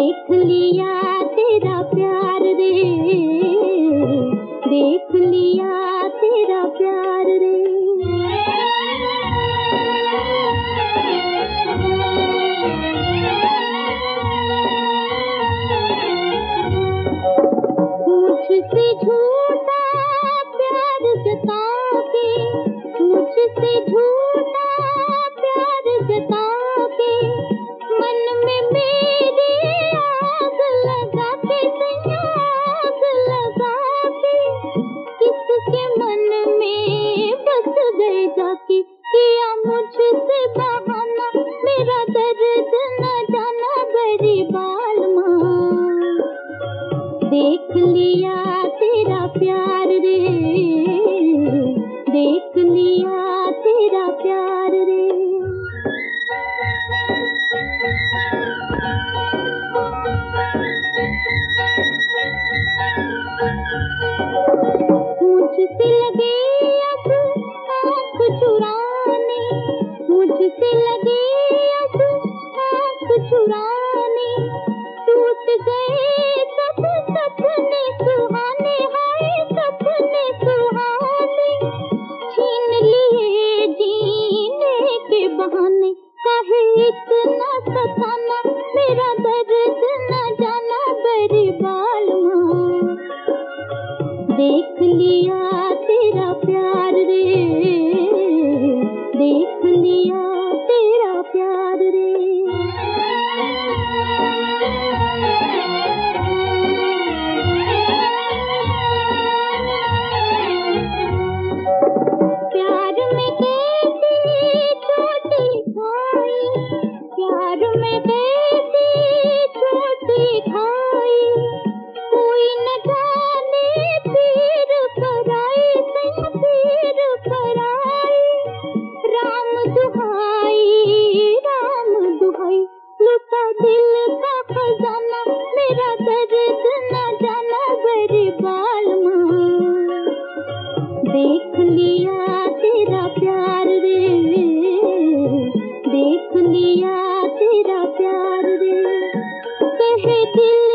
देख लिया तेरा प्यार रे। देख लिया तेरा प्यार रे। मुझसे झूठा प्यार जता के मुझसे झूठा मुझसे लगे अब हाथ छुड़ाने टूट गए सब सपने, सुहाने हाय सपने, सुहाने। छीन लिए जीने के बहाने, कहे इतना सताना मेरा दर्द? देख लिया तेरा प्यार रे। देख लिया तेरा प्यार रे। कहे दिल